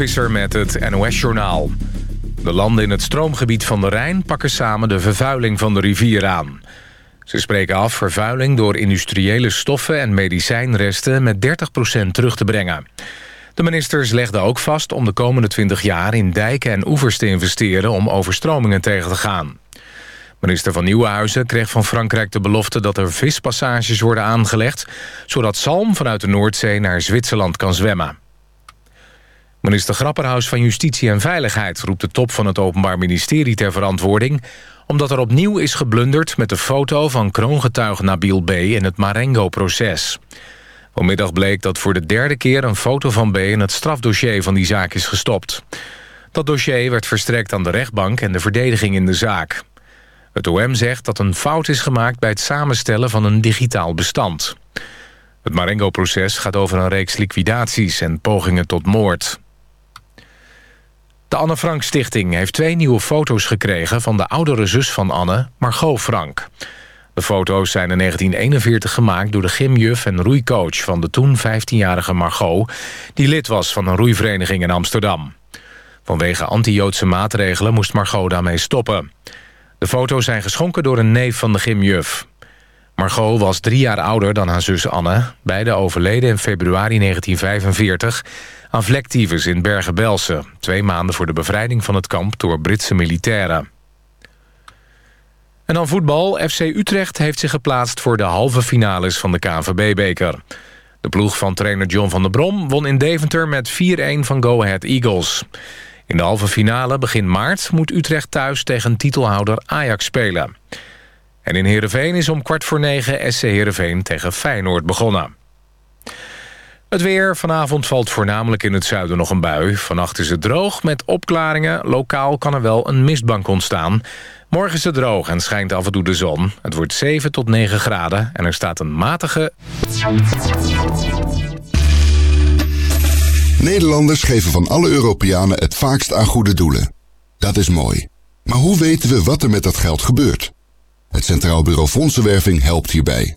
Visser met het NOS-journaal. De landen in het stroomgebied van de Rijn pakken samen de vervuiling van de rivier aan. Ze spreken af vervuiling door industriële stoffen en medicijnresten met 30% terug te brengen. De ministers legden ook vast om de komende 20 jaar in dijken en oevers te investeren om overstromingen tegen te gaan. Minister van Nieuwenhuizen kreeg van Frankrijk de belofte dat er vispassages worden aangelegd... zodat zalm vanuit de Noordzee naar Zwitserland kan zwemmen. Minister Grapperhaus van Justitie en Veiligheid roept de top van het Openbaar Ministerie ter verantwoording omdat er opnieuw is geblunderd met de foto van kroongetuige Nabil B. in het Marengo-proces. Vanmiddag bleek dat voor de derde keer een foto van B. in het strafdossier van die zaak is gestopt. Dat dossier werd verstrekt aan de rechtbank en de verdediging in de zaak. Het OM zegt dat een fout is gemaakt bij het samenstellen van een digitaal bestand. Het Marengo-proces gaat over een reeks liquidaties en pogingen tot moord. De Anne Frank Stichting heeft twee nieuwe foto's gekregen... van de oudere zus van Anne, Margot Frank. De foto's zijn in 1941 gemaakt door de gymjuf en roeicoach... van de toen 15-jarige Margot... die lid was van een roeivereniging in Amsterdam. Vanwege anti-Joodse maatregelen moest Margot daarmee stoppen. De foto's zijn geschonken door een neef van de gymjuf. Margot was drie jaar ouder dan haar zus Anne. Beide overleden in februari 1945 aan in Bergen-Belsen... twee maanden voor de bevrijding van het kamp door Britse militairen. En dan voetbal. FC Utrecht heeft zich geplaatst voor de halve finales van de KNVB-beker. De ploeg van trainer John van der Brom won in Deventer met 4-1 van Go Ahead Eagles. In de halve finale begin maart moet Utrecht thuis tegen titelhouder Ajax spelen. En in Heerenveen is om kwart voor negen SC Heerenveen tegen Feyenoord begonnen. Het weer. Vanavond valt voornamelijk in het zuiden nog een bui. Vannacht is het droog met opklaringen. Lokaal kan er wel een mistbank ontstaan. Morgen is het droog en schijnt af en toe de zon. Het wordt 7 tot 9 graden en er staat een matige... Nederlanders geven van alle Europeanen het vaakst aan goede doelen. Dat is mooi. Maar hoe weten we wat er met dat geld gebeurt? Het Centraal Bureau Fondsenwerving helpt hierbij.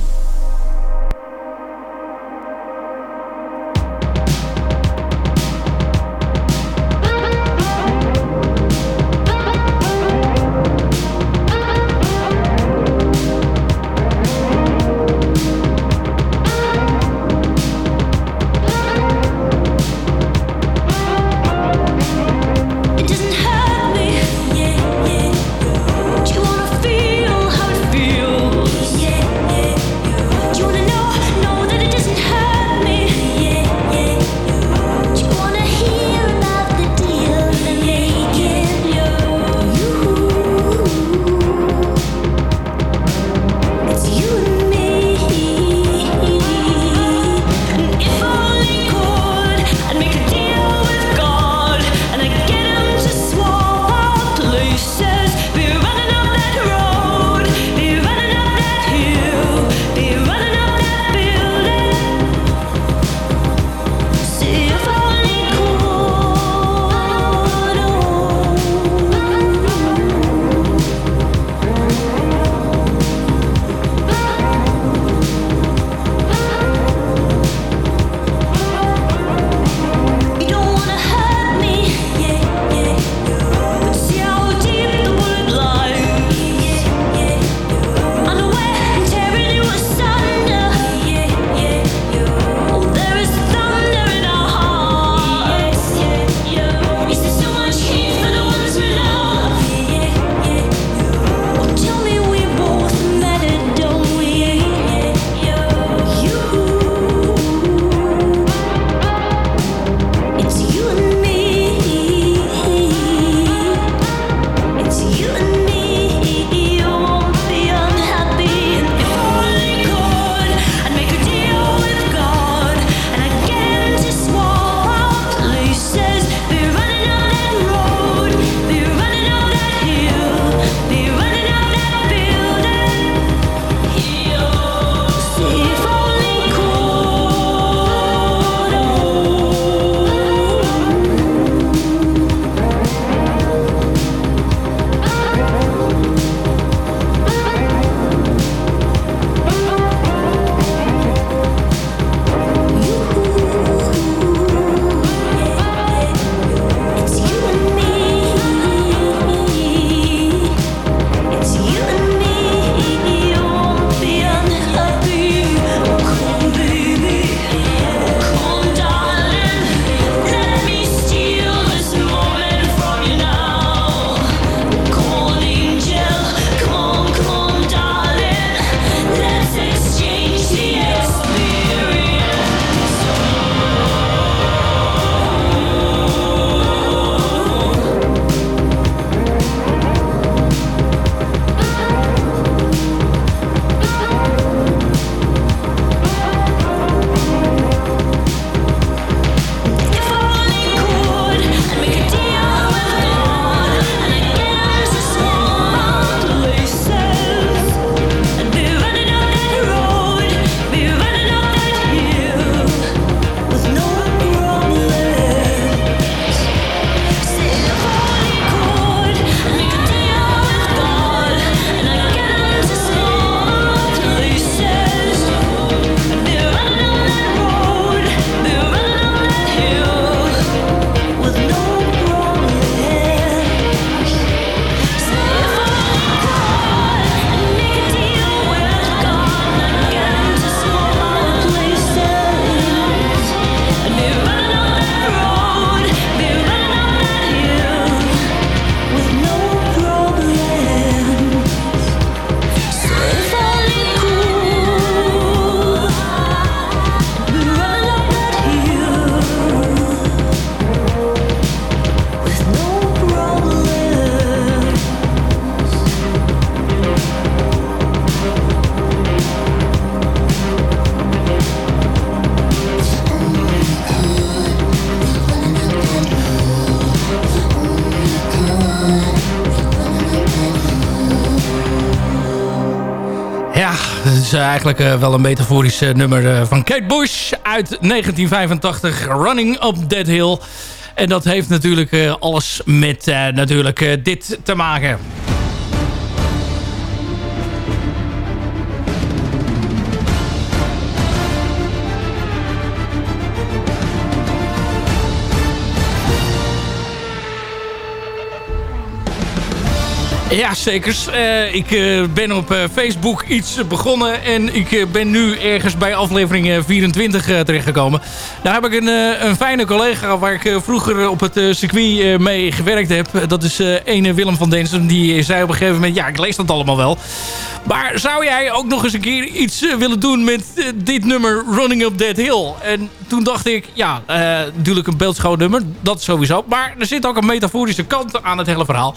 Het is eigenlijk wel een metaforisch nummer van Kate Bush uit 1985. Running Up That Hill. En dat heeft natuurlijk alles met natuurlijk, dit te maken. Ja, zeker. Uh, ik uh, ben op uh, Facebook iets begonnen en ik ben nu ergens bij aflevering 24 terechtgekomen. Daar heb ik een, een fijne collega waar ik vroeger op het circuit mee gewerkt heb. Dat is ene Willem van Densen. Die zei op een gegeven moment, ja ik lees dat allemaal wel. Maar zou jij ook nog eens een keer iets willen doen met dit nummer Running Up That Hill? En toen dacht ik, ja, natuurlijk een beeldschoon nummer. Dat sowieso. Maar er zit ook een metaforische kant aan het hele verhaal.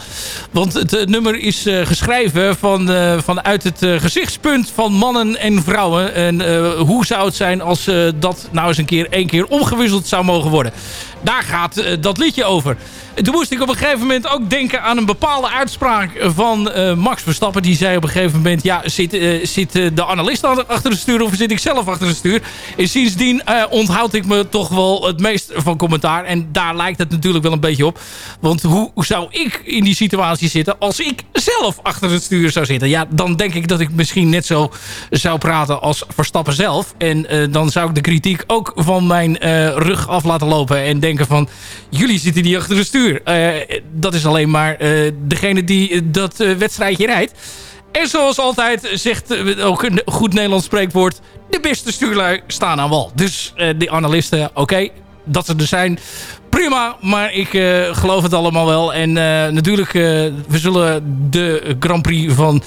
Want het nummer is uh, geschreven van, uh, vanuit het uh, gezichtspunt van mannen en vrouwen. En hoe zou het zijn als dat nou eens een keer één keer omgewisseld zou mogen worden. Daar gaat dat liedje over. Toen moest ik op een gegeven moment ook denken aan een bepaalde uitspraak van uh, Max Verstappen. Die zei op een gegeven moment, ja, zit, uh, zit de analist achter het stuur of zit ik zelf achter het stuur? En sindsdien onthoud ik me toch wel het meest van commentaar. En daar lijkt het natuurlijk wel een beetje op. Want hoe zou ik in die situatie zitten als ik zelf achter het stuur zou zitten? Ja, dan denk ik dat ik misschien net zo zou praten als Verstappen zelf. En dan zou ik de kritiek ook van mijn rug af laten lopen en van... jullie zitten die achter het stuur uh, dat is alleen maar uh, degene die uh, dat wedstrijdje rijdt. En zoals altijd zegt ook een goed Nederlands spreekwoord... de beste stuurlui staan aan wal. Dus die analisten, oké, dat ze er zijn, prima. Maar ik geloof het allemaal wel. En natuurlijk, we zullen de Grand Prix van...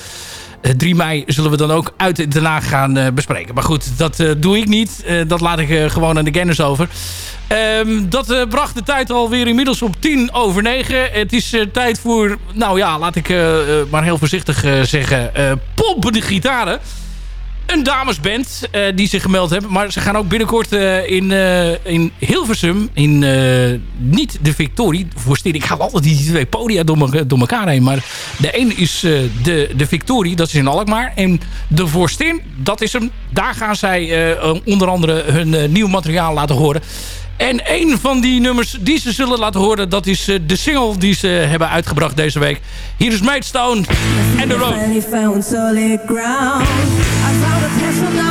3 mei zullen we dan ook uit Den Haag gaan bespreken. Maar goed, dat doe ik niet. dat laat ik gewoon aan de kennis over. Um, dat bracht de tijd alweer inmiddels op 10 over 9. Het is tijd voor, nou ja, laat ik maar heel voorzichtig zeggen, pompen de gitaren. Een damesband die zich gemeld hebben. Maar ze gaan ook binnenkort in, in Hilversum, in niet de Victorie. Voorstel, ik haal altijd die twee podia door, door elkaar heen. Maar de een is de, de Victorie, dat is in Alkmaar. En de Voorstin, dat is hem. Daar gaan zij onder andere hun nieuw materiaal laten horen. En een van die nummers die ze zullen laten horen... dat is de single die ze hebben uitgebracht deze week. Hier is Maidstone en The Road. Het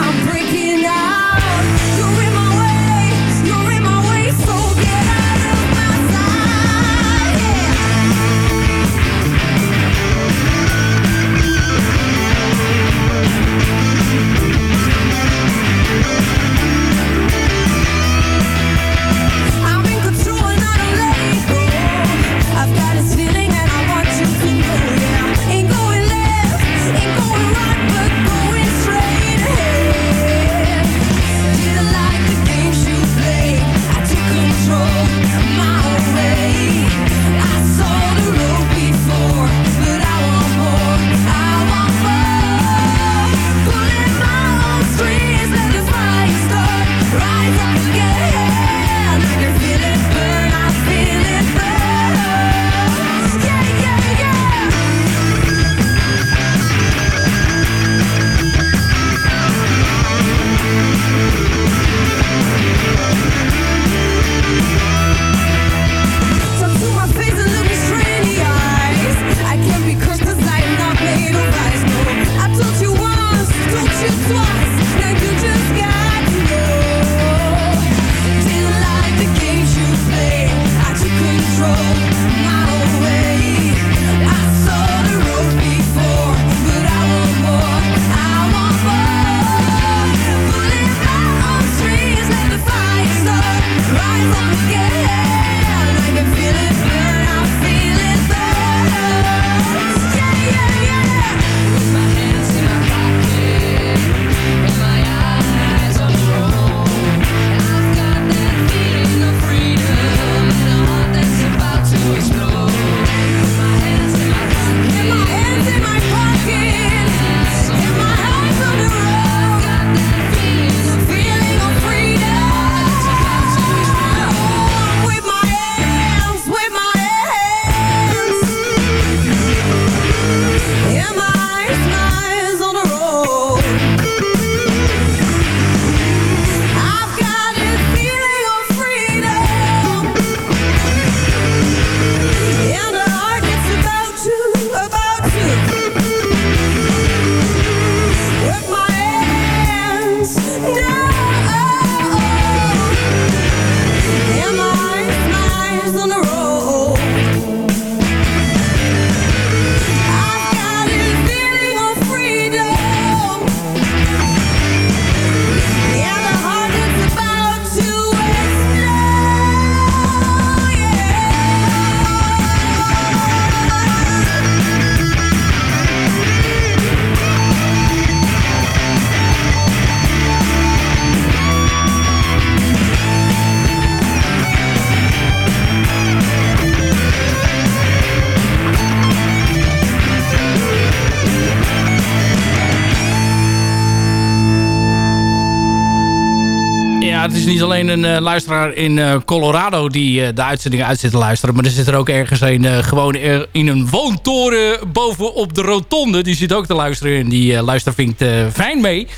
is niet alleen een luisteraar in Colorado die de uitzending uit zit te luisteren. Maar er zit er ook ergens een gewoon in een woontoren bovenop de rotonde. Die zit ook te luisteren en die luistervinkt fijn mee.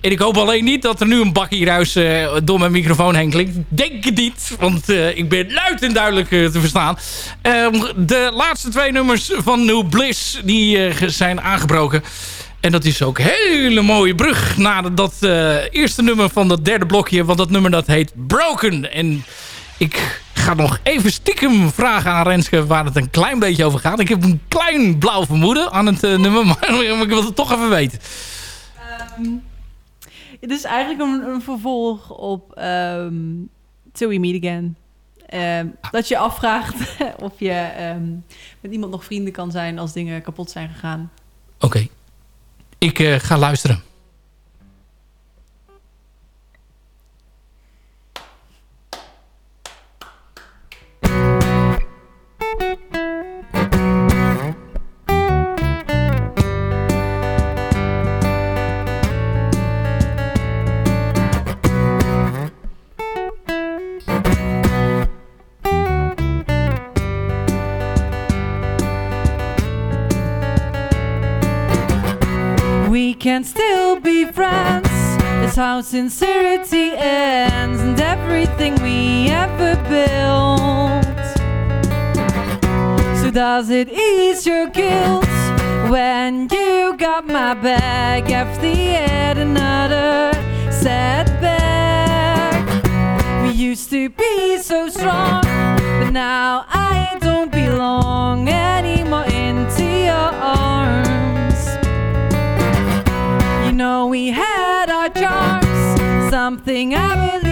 En ik hoop alleen niet dat er nu een bakje ruis door mijn microfoon heen klinkt. Denk het niet, want ik ben luid en duidelijk te verstaan. Um, de laatste twee nummers van New Bliss die zijn aangebroken. En dat is ook een hele mooie brug naar dat eerste nummer van dat derde blokje. Want dat nummer dat heet Broken. En ik ga nog even stiekem vragen aan Renske waar het een klein beetje over gaat. Ik heb een klein blauw vermoeden aan het nummer, maar ik wil het toch even weten. Um. Het is eigenlijk een, een vervolg op um, Till We Meet Again. Um, dat je afvraagt of je met iemand nog vrienden kan zijn als dingen kapot zijn gegaan. Oké. Okay. Ik uh, ga luisteren. Can still be friends. It's how sincerity ends and everything we ever built. So does it ease your guilt when you got my back after yet another setback? We used to be so strong, but now I don't belong anymore know we had our charms, something I believed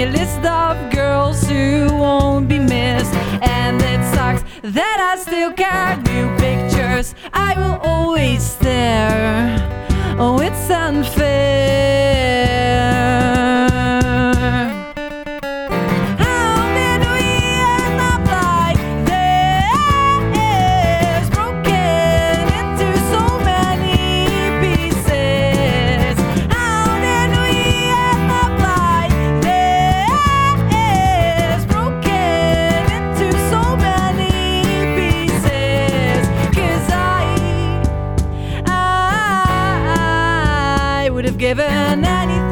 your list of girls who won't be missed. And it sucks that I still. New pictures, I will always stare. Oh, it's unfair. given anything.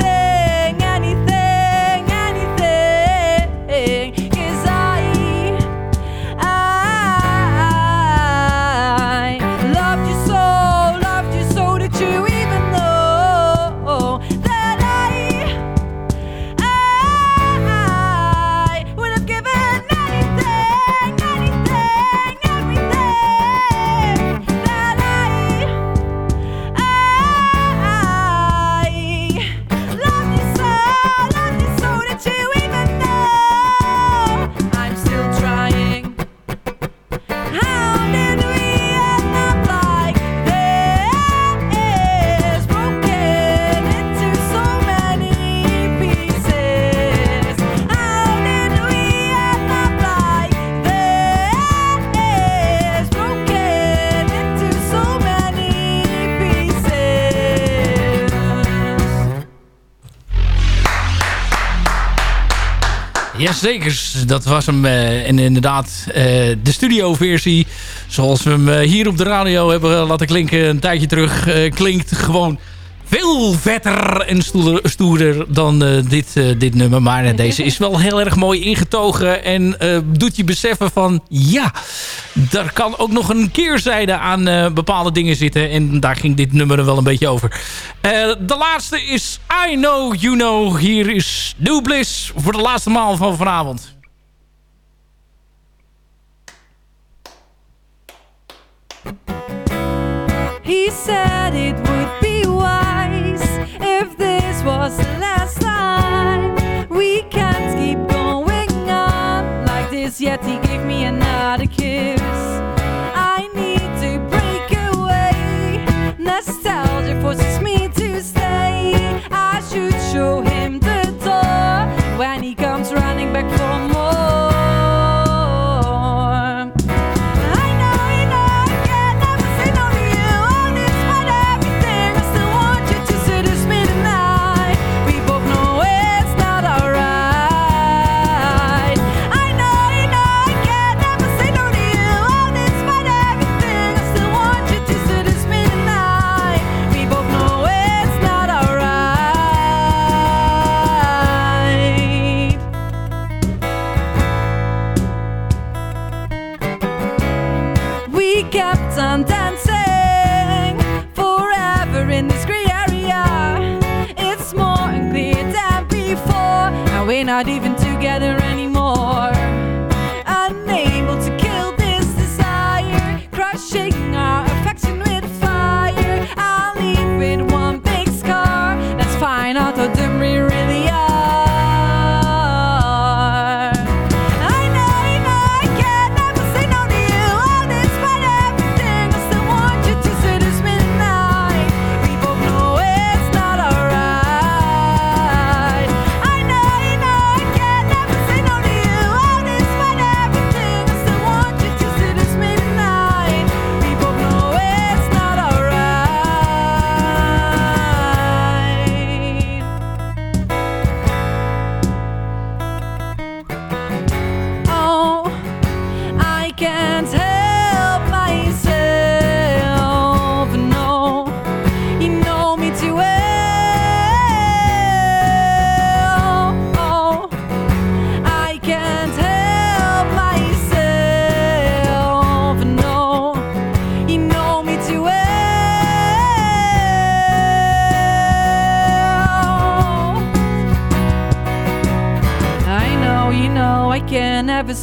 Jazeker, dat was hem. Uh, en inderdaad, uh, de studioversie, zoals we hem uh, hier op de radio hebben laten klinken een tijdje terug, klinkt gewoon veel vetter en stoerder, stoerder dan dit, dit nummer. Maar deze is wel heel erg mooi ingetogen. En doet je beseffen van... Ja, daar kan ook nog een keerzijde aan bepaalde dingen zitten. En daar ging dit nummer er wel een beetje over. de laatste is I Know You Know. Hier is New Bliss voor de laatste maal van vanavond. He said it would be wise if this was the last time. We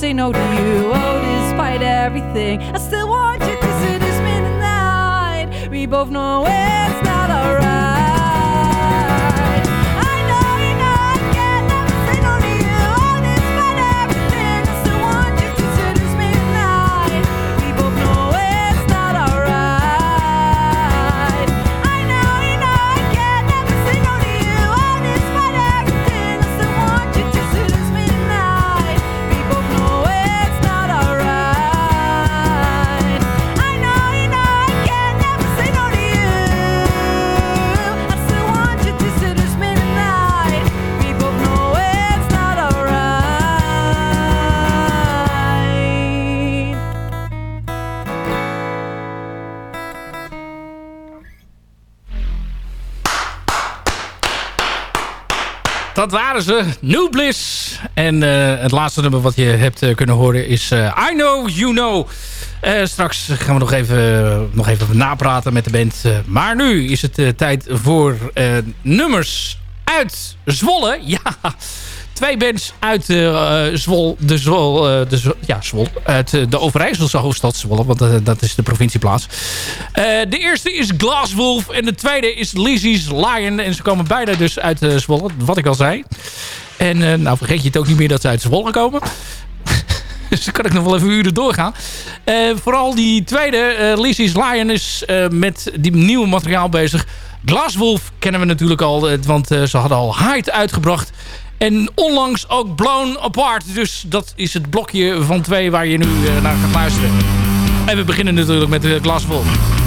say no to you. Oh, despite everything, I still want you to seduce me tonight. We both know it's Dat waren ze. New Bliss. En eh, het laatste nummer wat je hebt eh, kunnen horen is eh, I Know You Know. Straks gaan we nog even, nog even napraten met de band. Maar nu is het tijd voor nummers uit Zwolle. Ja, twee bands uit eh, Zwol, de Zwol, eh, de ja, Zwol, uit de Overijsselse hoofdstad Zwolle, want dat is de provincieplaats. De eerste is Glasswolf en de tweede is Lizzie's Lion. En ze komen beide dus uit Zwolle, wat ik al zei. En nou vergeet je het ook niet meer dat ze uit Zwolle komen. Dus dan kan ik nog wel even uren doorgaan. Vooral die tweede, Lizzie's Lion, is met die nieuwe materiaal bezig. Glasswolf kennen we natuurlijk al, want ze hadden al Hide uitgebracht. En onlangs ook Blown Apart. Dus dat is het blokje van twee waar je nu eh, naar gaat luisteren. En we beginnen natuurlijk met de Glasswolf. I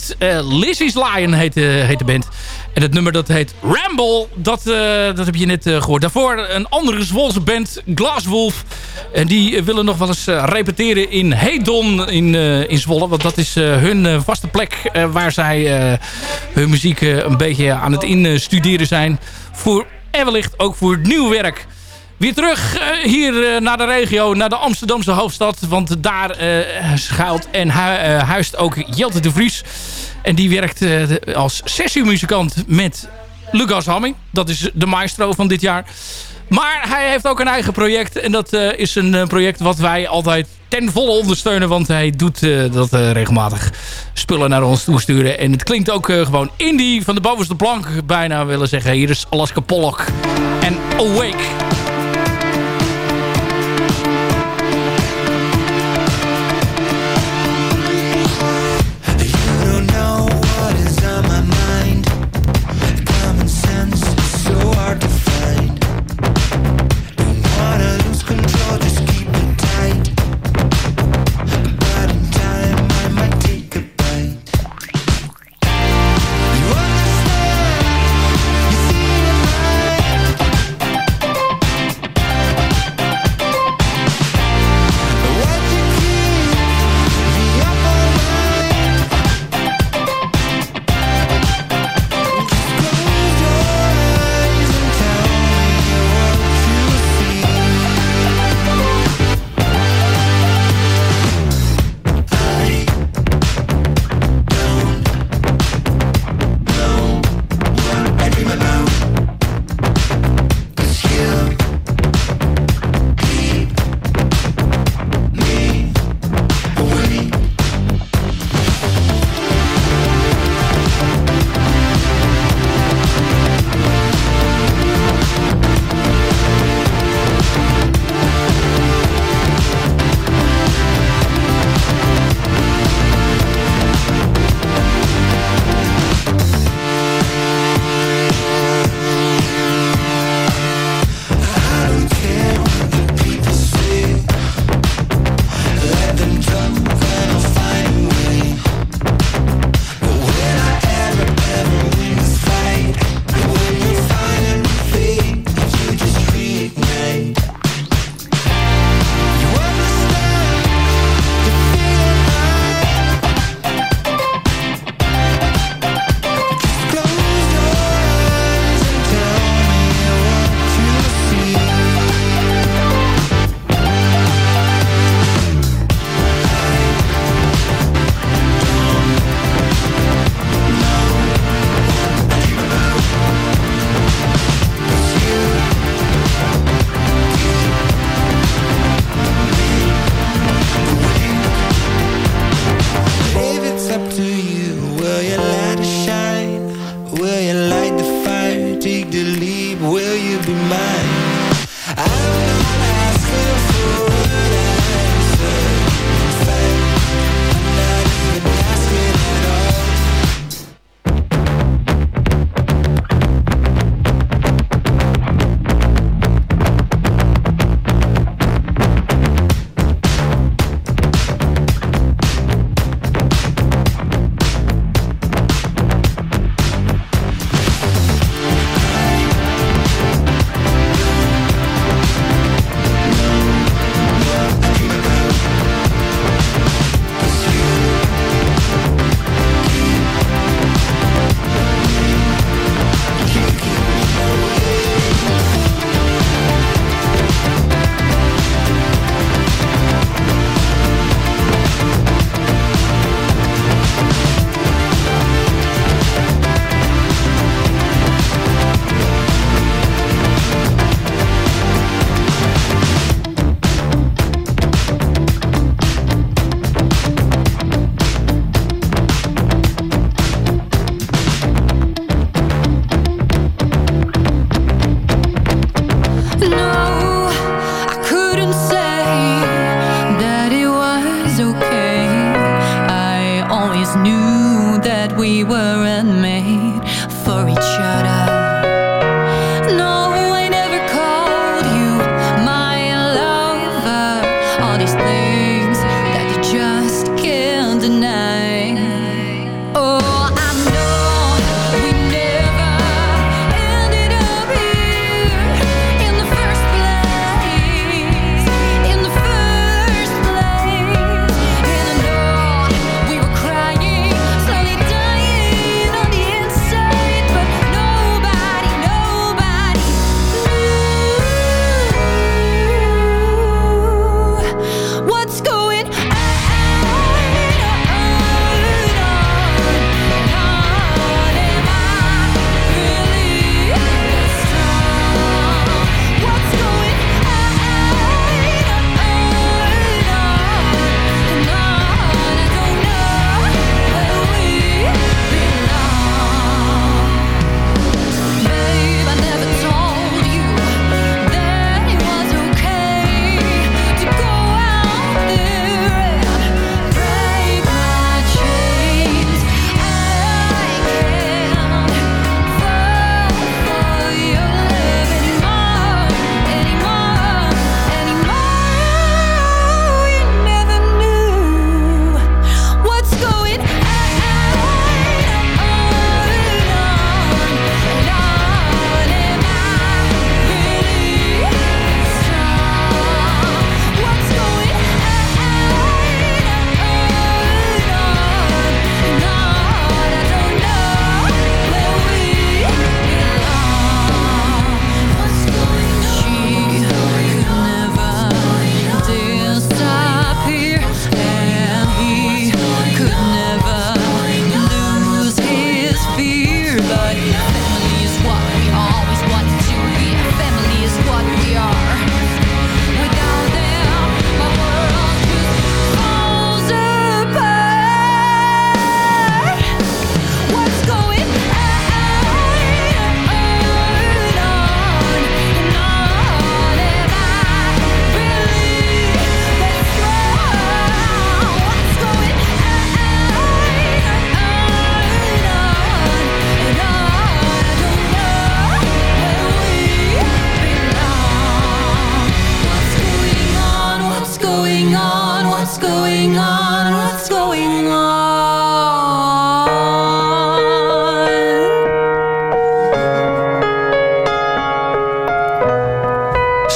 band eh Lizzie's Lion heet, eh, heet de band. En het nummer dat heet Ramble. Dat, eh, dat heb je net eh, gehoord. Daarvoor een andere Zwolse band, Glasswolf. En die willen nog wel eens repeteren in Hedon in, in Zwolle. Want dat is hun vaste plek waar zij hun muziek een beetje aan het instuderen zijn. Voor, en wellicht ook voor nieuw werk. Weer terug eh, hier eh, naar de regio, naar de Amsterdamse hoofdstad. Want daar eh, schuilt en hu huist ook Jelte de Vries. En die werkt als sessiemuzikant met Lucas Hamming. Dat is de maestro van dit jaar. Maar hij heeft ook een eigen project. En dat is een project wat wij altijd ten volle ondersteunen. Want hij doet dat regelmatig spullen naar ons toesturen. En het klinkt ook gewoon indie van de bovenste plank. Bijna willen zeggen. Hier is Alaska Pollock en Awake.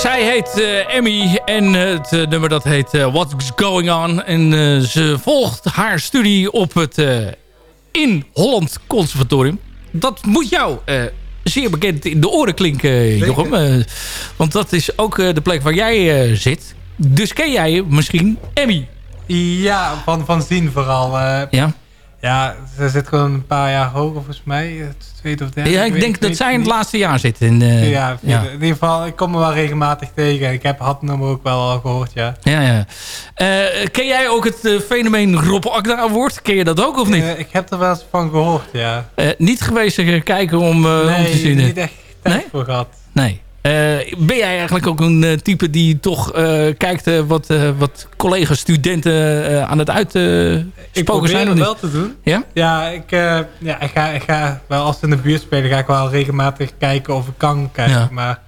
Zij heet eh, Emmy en eh, het eh, nummer dat heet What's Going On. En ze volgt haar studie op het In Holland Conservatorium. Dat moet jou zeer bekend in de oren klinken, Jochem. Want dat is ook de plek waar jij zit. Dus ken jij misschien Emmy? Ja, van, van zien vooral. Ja, ja, ze zit gewoon een paar jaar hoger volgens mij. Het tweede of derde. ja ik denk dat zij in het laatste jaar zit. In, Ja, ja. in ieder geval, ik kom me wel regelmatig tegen. Ik heb had nummer ook wel al gehoord, ja. Ja, ja. Eh, ken jij ook het eh, fenomeen Rob Akda Award? Ken je dat ook of niet? Eh, ik heb er wel eens van gehoord, ja. Niet geweest kijken om, eh, om te nee, zien. eh. niet echt tijd Nee? voor gehad. Nee. Eh, ben jij eigenlijk ook een eh, type die toch eh, kijkt wat, wat collega's, studenten aan het Ik uitspoken probeer zijn? wel te doen. Ja? Ja, ik, ja ik, ga, ik ga wel als ze in de buurt spelen, ga ik wel regelmatig kijken of ik kan kijken. Ja. Maar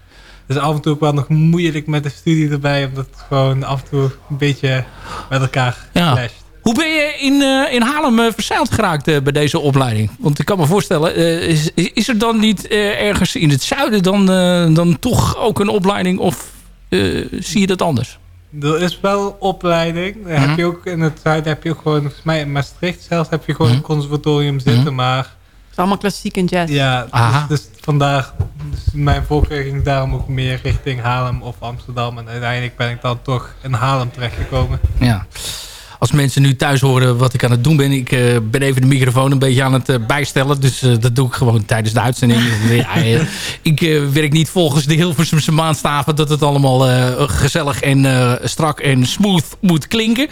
het is af en toe ook wel nog moeilijk met de studie erbij, omdat het gewoon af en toe een beetje met elkaar Ja. clasht. Hoe ben je in, eh, in Haarlem eh, verzeild geraakt eh, bij deze opleiding? Want ik kan me voorstellen, eh, is, is er dan niet eh, ergens in het zuiden dan, eh, dan toch ook een opleiding? Of eh, zie je dat anders? Er is wel opleiding. Dan Mhm. heb je ook in het zuiden heb je ook gewoon, volgens mij in Maastricht zelfs, heb je gewoon Mhm. een conservatorium zitten. Mhm. Maar Het is allemaal klassiek en jazz. ja, dus, dus vandaar, dus mijn voorkeur ging daarom ook meer richting Haarlem of Amsterdam. En uiteindelijk ben ik dan toch in Haarlem terechtgekomen. Ja. Als mensen nu thuis horen wat ik aan het doen ben. Ik eh, ben even de microfoon een beetje aan het eh, bijstellen. Dus eh, dat doe ik gewoon tijdens de uitzending. ja, ik werk niet volgens de Hilversumse maandstaven. Dat het allemaal gezellig en strak en smooth moet klinken.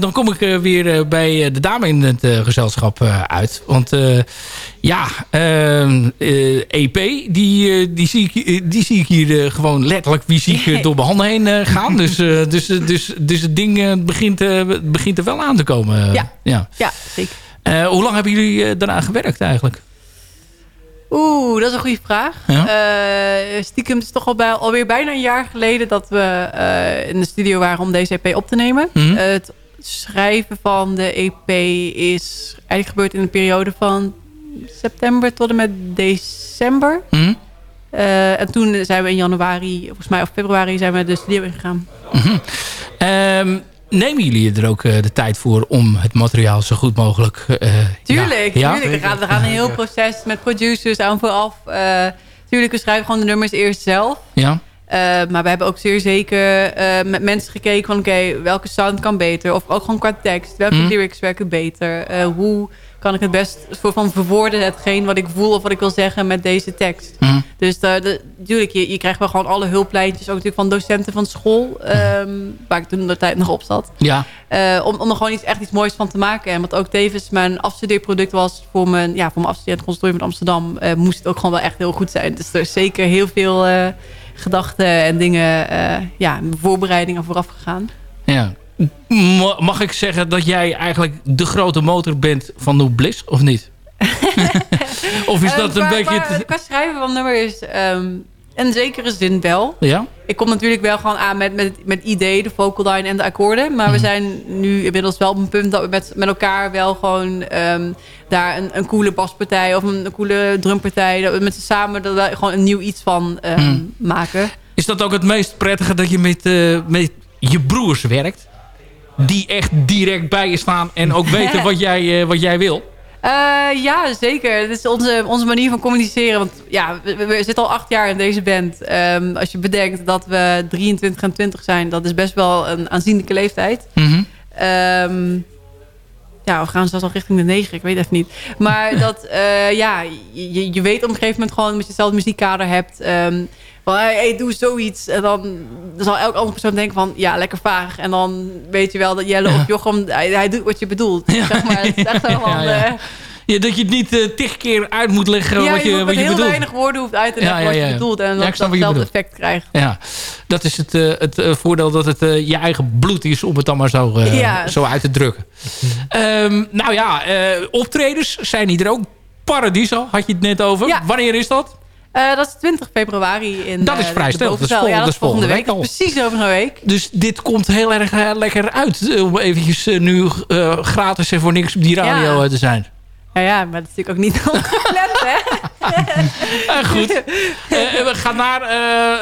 Dan kom ik weer bij de dame in het gezelschap uit. Want ja, ehm, eh, EP, die, eh, die, zie ik, eh, die zie ik hier gewoon letterlijk fysiek door mijn handen heen gaan. Dus, dus, dus, dus het ding begint, begint er wel aan te komen. Ja. ja. Ja, zeker. Hoe lang hebben jullie daaraan gewerkt eigenlijk? Oeh, dat is een goede vraag. Ja? Stiekem het is toch al bij, alweer bijna een jaar geleden dat we in de studio waren om deze EP op te nemen. Mhm. het schrijven van de EP is eigenlijk gebeurd in een periode van september tot en met december. Hm? Eh, en toen zijn we in januari, volgens mij of februari, zijn we de studio ingegaan. Ehm, nemen jullie er ook eh, de tijd voor om het materiaal zo goed mogelijk... eh, Tuurlijk, ja? tuurlijk. Er gaat, er gaat een heel proces met producers aan vooraf. Eh tuurlijk, we schrijven gewoon de nummers eerst zelf. Ja? Maar we hebben ook zeer zeker met mensen gekeken van... oké, welke sound kan beter? Of ook gewoon qua tekst. Welke Mhm. lyrics werken beter? Hoe kan ik het best voor van verwoorden hetgeen wat ik voel... of wat ik wil zeggen met deze tekst? Hm. Dus natuurlijk, je, je krijgt wel gewoon alle hulplijntjes... ook natuurlijk van docenten van school... ehm, waar ik toen de tijd nog op zat. Ja. Eh, om, om er gewoon iets, echt iets moois van te maken. En wat ook tevens mijn afstudeerproduct was voor mijn, ja, voor mijn afstudeer conservatorium in Amsterdam, eh, moest het ook gewoon wel echt heel goed zijn. Dus er is zeker heel veel eh, gedachten en dingen, eh, ja, voorbereidingen vooraf gegaan. ja. Ma- Mag ik zeggen dat jij eigenlijk de grote motor bent van New Bliss, of niet? of is Eh, dat een beetje... Het- qua schrijven van nummers, ehm in zekere zin wel. Ja? Ik kom natuurlijk wel gewoon aan met, met, met idee, de vocal line en de akkoorden. Maar we zijn nu inmiddels wel op een punt dat we met, met elkaar wel gewoon ehm, daar een, een coole baspartij of een, een coole drumpartij, dat we met z'n samen dat we gewoon een nieuw iets van ehm, Hmm. maken. Is dat ook het meest prettige dat je met, eh, met je broers werkt? Die echt direct bij je staan en ook weten wat jij, eh, wat jij wil? Eh, ja, zeker. Het is onze, onze manier van communiceren. Want ja, we, zitten al acht jaar in deze band. Ehm, als je bedenkt dat we 23 en 20 zijn, dat is best wel een aanzienlijke leeftijd. Mhm. Ehm, ja, we gaan zelfs al richting de negen, ik weet even niet. Maar dat, eh, ja, je, je weet op een gegeven moment gewoon... dat je hetzelfde muziekkader hebt... ehm, van, hey, hey, doe zoiets. En dan, dan zal elke andere persoon denken van... ja, lekker vaag. En dan weet je wel dat Jelle of Jochem... Hij, hij doet wat je bedoelt. Zeg maar, het is echt zo van... Ja, ja. eh, Ja, dat je het niet tig keer uit moet leggen ja, wat je, wat je heel bedoelt. weinig woorden hoeft uit te Ja, leggen ja, wat ja. je bedoelt. En Ja, dat dat wat je hetzelfde bedoelt. effect krijgt. Ja, dat is het, eh, het voordeel dat het je eigen bloed is om het dan maar zo, Ja. zo uit te drukken. Ehm, nou ja, optredens zijn die er ook. Paradiso had je het net over. Ja. Wanneer is dat? Eh, dat is 20 februari in Dat is eh, vrij snel. Dat is vol- ja, dat is volgende week. week Precies over een week. Dus dit komt heel erg eh, lekker uit. om eventjes nu gratis en voor niks op die radio Ja. te zijn. Ja, ja, maar dat is natuurlijk ook niet ongepland, hè? Goed. We gaan naar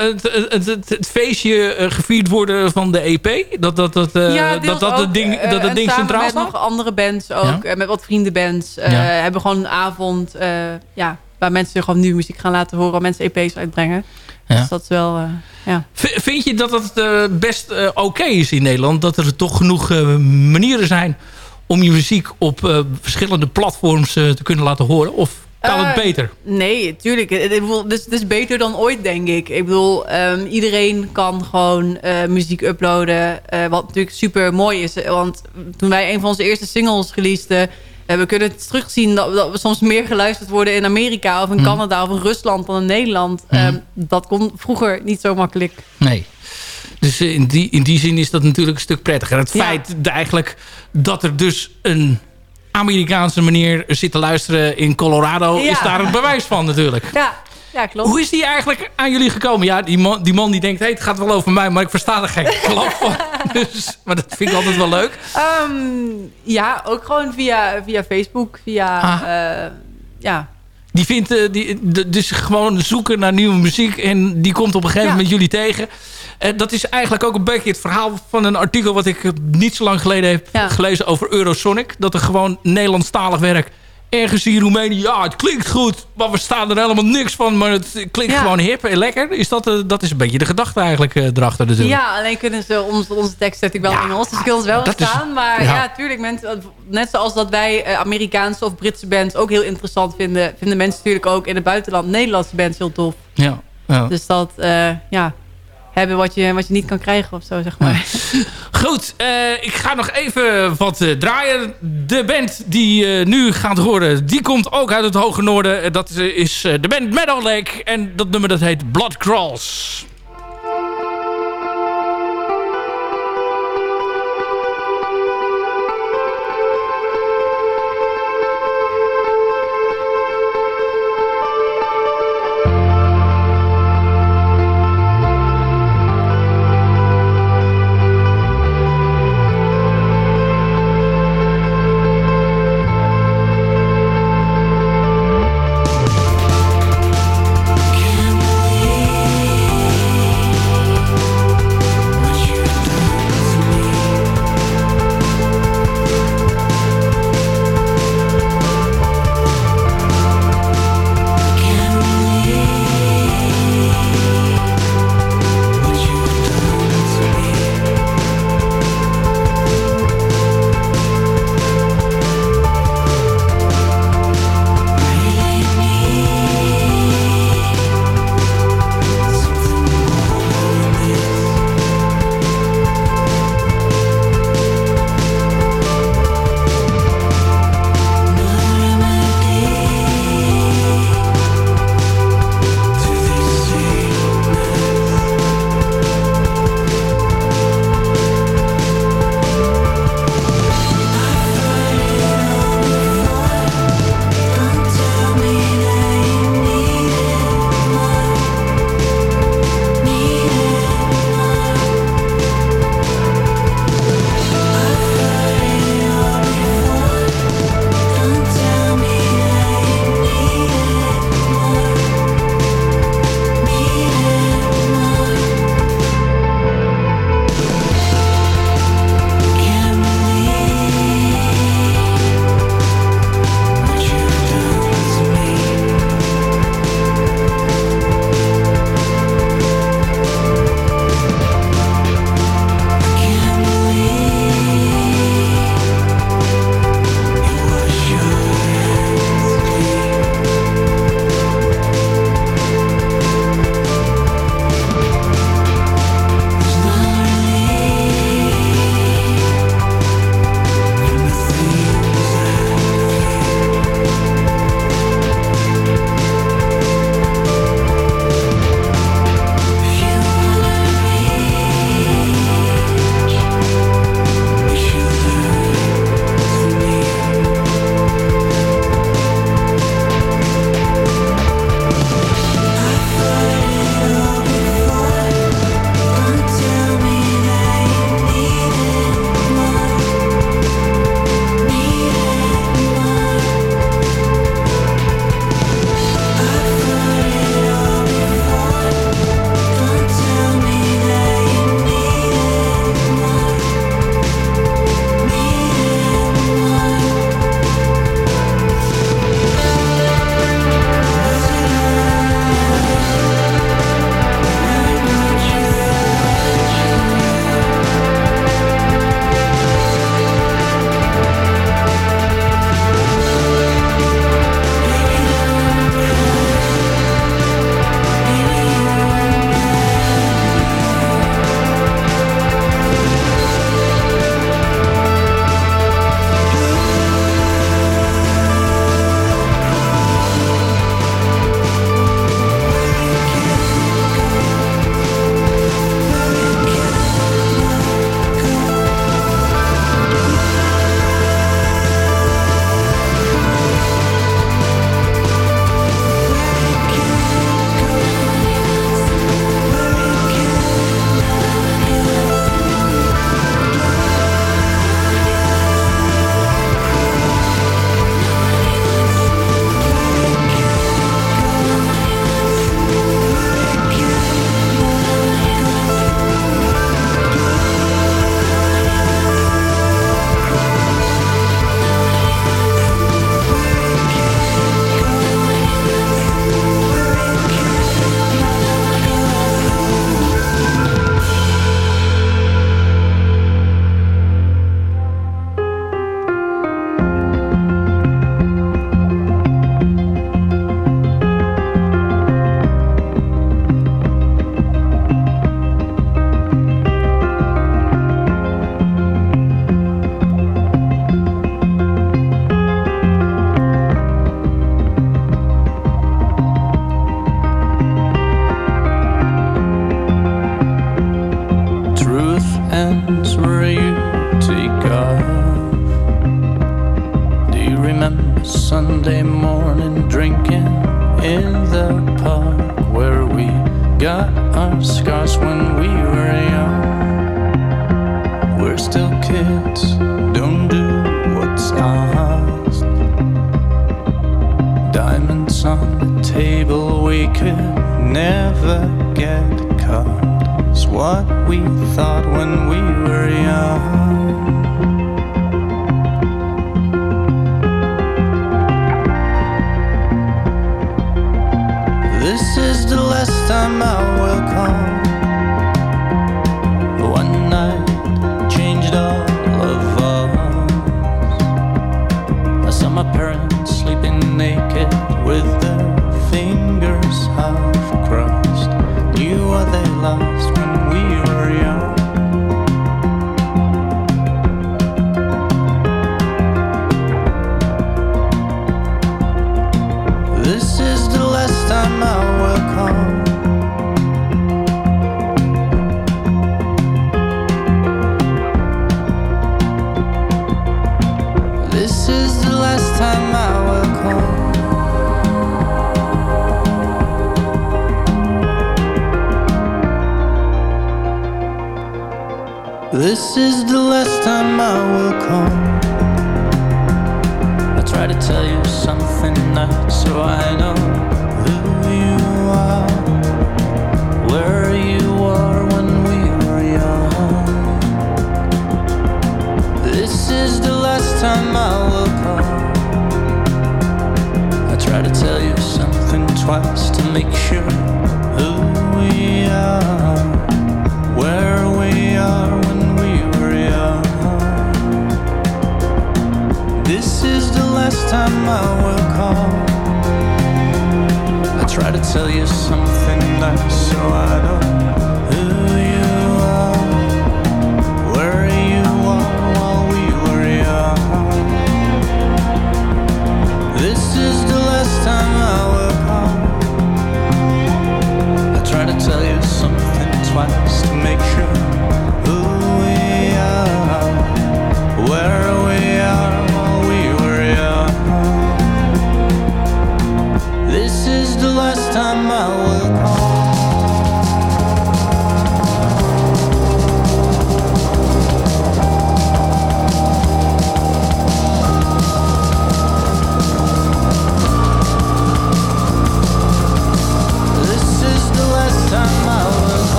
het, het, het, het feestje gevierd worden van de EP. Dat dat, dat, ja, dat, dat, het ding, dat het ding centraal met staat? nog andere bands ook. Met wat vriendenbands. Hebben we gewoon een avond ja, waar mensen gewoon nieuwe muziek gaan laten horen. Mensen EP's uitbrengen. Ja. Dus dat is wel... eh, ja. Vind je dat het eh, best eh, oké is in Nederland? Dat er toch genoeg eh, manieren zijn om je muziek op eh, verschillende platforms eh, te kunnen laten horen? Of kan het beter? Nee, tuurlijk. Ik bedoel, dus het is beter dan ooit, denk ik. Ik bedoel, ehm, iedereen kan gewoon eh, muziek uploaden. eh, wat natuurlijk super mooi is. Want toen wij een van onze eerste singles releaseden... we kunnen terugzien dat, dat we soms meer geluisterd worden in Amerika... of in Mhm. Canada of in Rusland dan in Nederland. Ehm, dat kon vroeger niet zo makkelijk. Nee. Dus eh, in die, in die zin is dat natuurlijk een stuk prettiger. Het Ja. feit eigenlijk dat er dus een Amerikaanse meneer zit te luisteren in Colorado... Ja. is daar een bewijs van natuurlijk. Ja, ja klopt. Hoe is die eigenlijk aan jullie gekomen? Ja, die man die, man die denkt, hey, het gaat wel over mij... maar ik versta er geen klap van. Dus, maar dat vind ik altijd wel leuk. Ehm, ja, ook gewoon via, via Facebook. Via, Ah. eh, ja, Die vindt eh, die, dus gewoon zoeken naar nieuwe muziek. En die komt op een gegeven Ja. moment jullie tegen. Eh, dat is eigenlijk ook een beetje het verhaal van een artikel... wat ik niet zo lang geleden heb Ja. gelezen over Eurosonic. Dat er gewoon Nederlandstalig werk ergens in Roemenië... ja, het klinkt goed, maar we staan er helemaal niks van... maar het klinkt Ja. gewoon hip en lekker. Is dat, eh, dat is een beetje de gedachte eigenlijk eh, erachter natuurlijk. Ja, alleen kunnen ze onze, onze tekst natuurlijk wel Ja, Engels. Dus het wel is- verstaan. Maar ja. ja, tuurlijk. Mensen, net zoals dat wij eh, Amerikaanse of Britse bands ook heel interessant vinden... vinden mensen natuurlijk ook in het buitenland Nederlandse bands heel tof. Ja, ja. Dus dat, eh, ja, hebben wat je, wat je niet kan krijgen of zo, zeg maar. Goed, eh, ik ga nog even wat eh, draaien. De band die je nu gaat horen, die komt ook uit het Hoge Noorden. Eh, Dat is, eh, de band Meadow. En dat nummer dat heet Blood Crawls.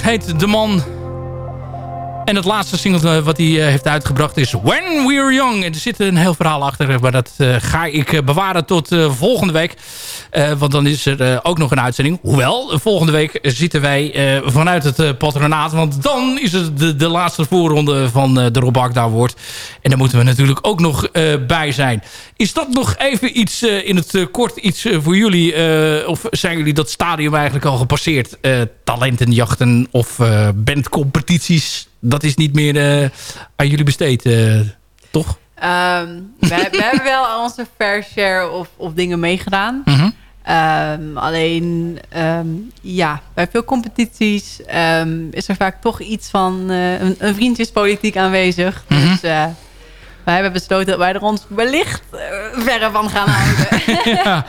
Heet de man. En het laatste single wat hij eh, heeft uitgebracht is When We're Young. Er zit een heel verhaal achter, maar dat eh, ga ik eh, bewaren tot volgende week. Eh, want dan is er eh, ook nog een uitzending. Hoewel, volgende week zitten wij eh, vanuit het patronaat. Want dan is het de, de laatste voorronde van de Rob Akda Award. En daar moeten we natuurlijk ook nog bij zijn. Is dat nog even iets in het kort iets voor jullie? of zijn jullie dat stadium eigenlijk al gepasseerd? Talentenjachten of bandcompetities? Dat is niet meer aan jullie besteed, toch? Ehm, we, we hebben wel onze fair share of, of dingen meegedaan. Mhm. Ehm, alleen, ehm, ja, bij veel competities ehm, is er vaak toch iets van eh, een, een vriendjespolitiek aanwezig. Mhm. Dus eh, wij hebben besloten dat wij er ons wellicht eh, verre van gaan houden. ja.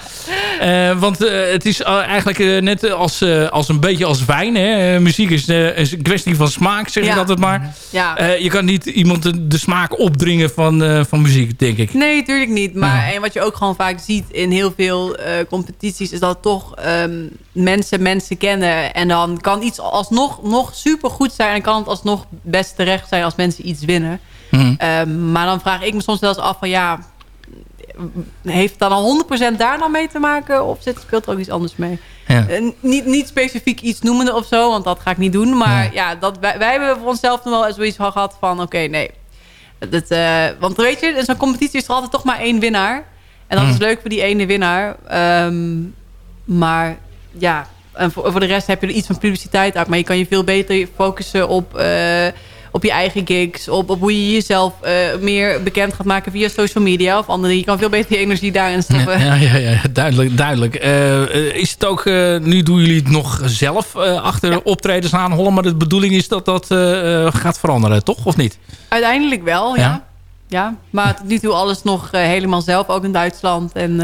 Eh, want eh, het is eigenlijk net als, als een beetje als wijn. Hè? Muziek is, een kwestie van smaak, zeg ik altijd maar. ja. Eh, je kan niet iemand de, de smaak opdringen van, van muziek, denk ik. Nee, natuurlijk niet. Maar en wat je ook gewoon vaak ziet in heel veel competities... is dat toch ehm, mensen mensen kennen. En dan kan iets alsnog nog supergoed zijn... en kan het alsnog best terecht zijn als mensen iets winnen. Mhm. Ehm, maar dan vraag ik me soms wel eens af van... ja, heeft dan al 100% daar dan mee te maken? Of zit, speelt er ook iets anders mee? Ja. Eh, niet, niet specifiek iets noemende of zo, want dat ga ik niet doen. Maar ja, dat, wij, wij hebben voor onszelf nog wel zoiets gehad van... oké, nee. Dat, eh, want weet je, in zo'n competitie is er altijd toch maar één winnaar. En dat Hmm. is leuk voor die ene winnaar. Ehm, maar ja, en voor, voor de rest heb je er iets van publiciteit uit. Maar je kan je veel beter focussen op, eh, op je eigen gigs. Op, op hoe je jezelf eh, meer bekend gaat maken via social media of andere. Je kan veel beter je energie daarin stoppen. Ja, ja, ja, duidelijk. duidelijk. Eh, eh, is het ook, nu doen jullie het nog zelf achter optredens aanhollen, maar de bedoeling is dat dat gaat veranderen, toch? Of niet? Uiteindelijk wel, Ja? ja. ja. maar tot nu toe alles nog helemaal zelf, ook in Duitsland. En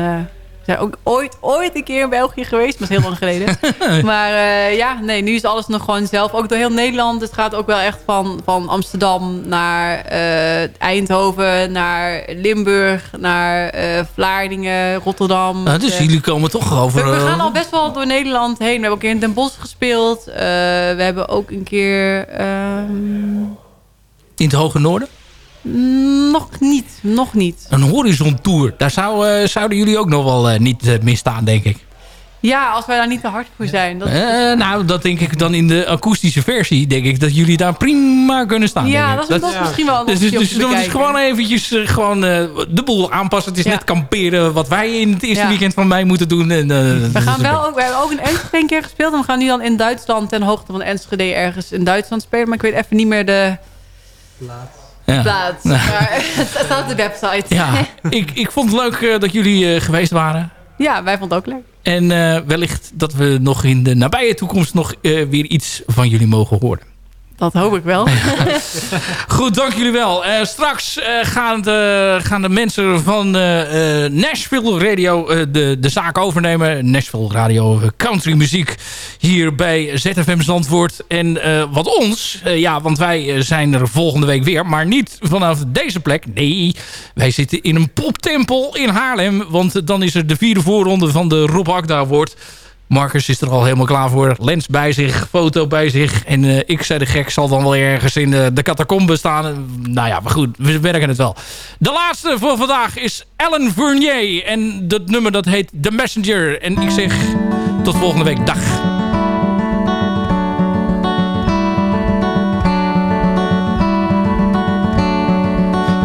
zijn ook ooit, ooit een keer in België geweest, maar is heel lang geleden. maar eh, ja, nee, nu is alles nog gewoon zelf. Ook door heel Nederland. Het gaat ook wel echt van, van Amsterdam naar eh, Eindhoven, naar Limburg, naar eh, Vlaardingen, Rotterdam. Nou, dus jullie komen toch over... we, we gaan al best wel door Nederland heen. We hebben ook een keer in Den Bosch gespeeld. We hebben ook een keer... ehm, in het Hoge Noorden? Nog niet, nog niet. Een horizon tour. Daar zou, eh, zouden jullie ook nog wel eh, niet uh, misstaan, denk ik. Ja, als wij daar niet te hard voor zijn. Dat, Uh, nou, dat denk ik dan in de akoestische versie. Denk ik dat jullie daar prima kunnen staan. ja, dat, is, dat is misschien wel een Dus, dus, dus dan is gewoon eventjes uh, gewoon, uh, de boel aanpassen. Het is Ja. net kamperen wat wij in het eerste Ja. weekend van mij moeten doen. En, uh, We, gaan wel ook, we hebben ook in Enschede een keer gespeeld. En we gaan nu dan in Duitsland ten hoogte van Enschede ergens in Duitsland spelen. Maar ik weet even niet meer de ja. plaats. Maar het staat op de website. Ja, ik, ik vond het leuk uh, dat jullie uh, geweest waren. Ja, wij vonden het ook leuk. En uh, wellicht dat we nog in de nabije toekomst nog uh, weer iets van jullie mogen horen. Dat hoop ik wel. Goed, dank jullie wel. Uh, straks gaan, de, gaan de mensen van Nashville Radio de, de zaak overnemen. Nashville Radio Country Muziek hier bij ZFM Zandvoort. En wat ons, ja, want wij zijn er volgende week weer. Maar niet vanaf deze plek. Nee, wij zitten in een poptempel in Haarlem. Want dan is er de vierde voorronde van de Rob Akda Award. Marcus is er al helemaal klaar voor. Lens bij zich, foto bij zich. En uh, ik, zei de gek, zal dan wel ergens in de, de catacombe staan. Nou ja, maar goed, we werken het wel. De laatste voor vandaag is Ellen Vernier. En dat nummer dat heet The Messenger. En ik zeg tot volgende week. Dag.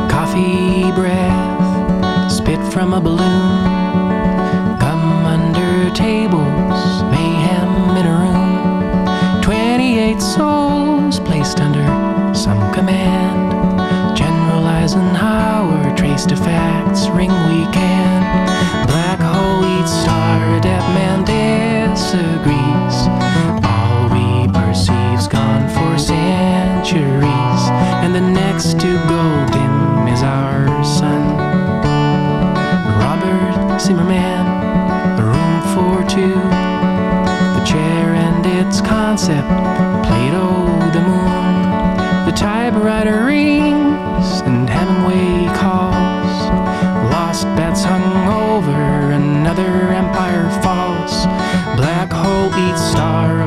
Coffee breath, spit from a balloon. Tables, mayhem in a room. 28 souls placed under some command. General Eisenhower traced to facts, ring weekend. Black hole eats star, dead man disagrees. All we perceive's gone for centuries. And the next to go dim is our sun. Robert Zimmerman concept, Plato, the moon. The typewriter rings and Hemingway calls. Lost bets hung over, another empire falls. Black hole eats star,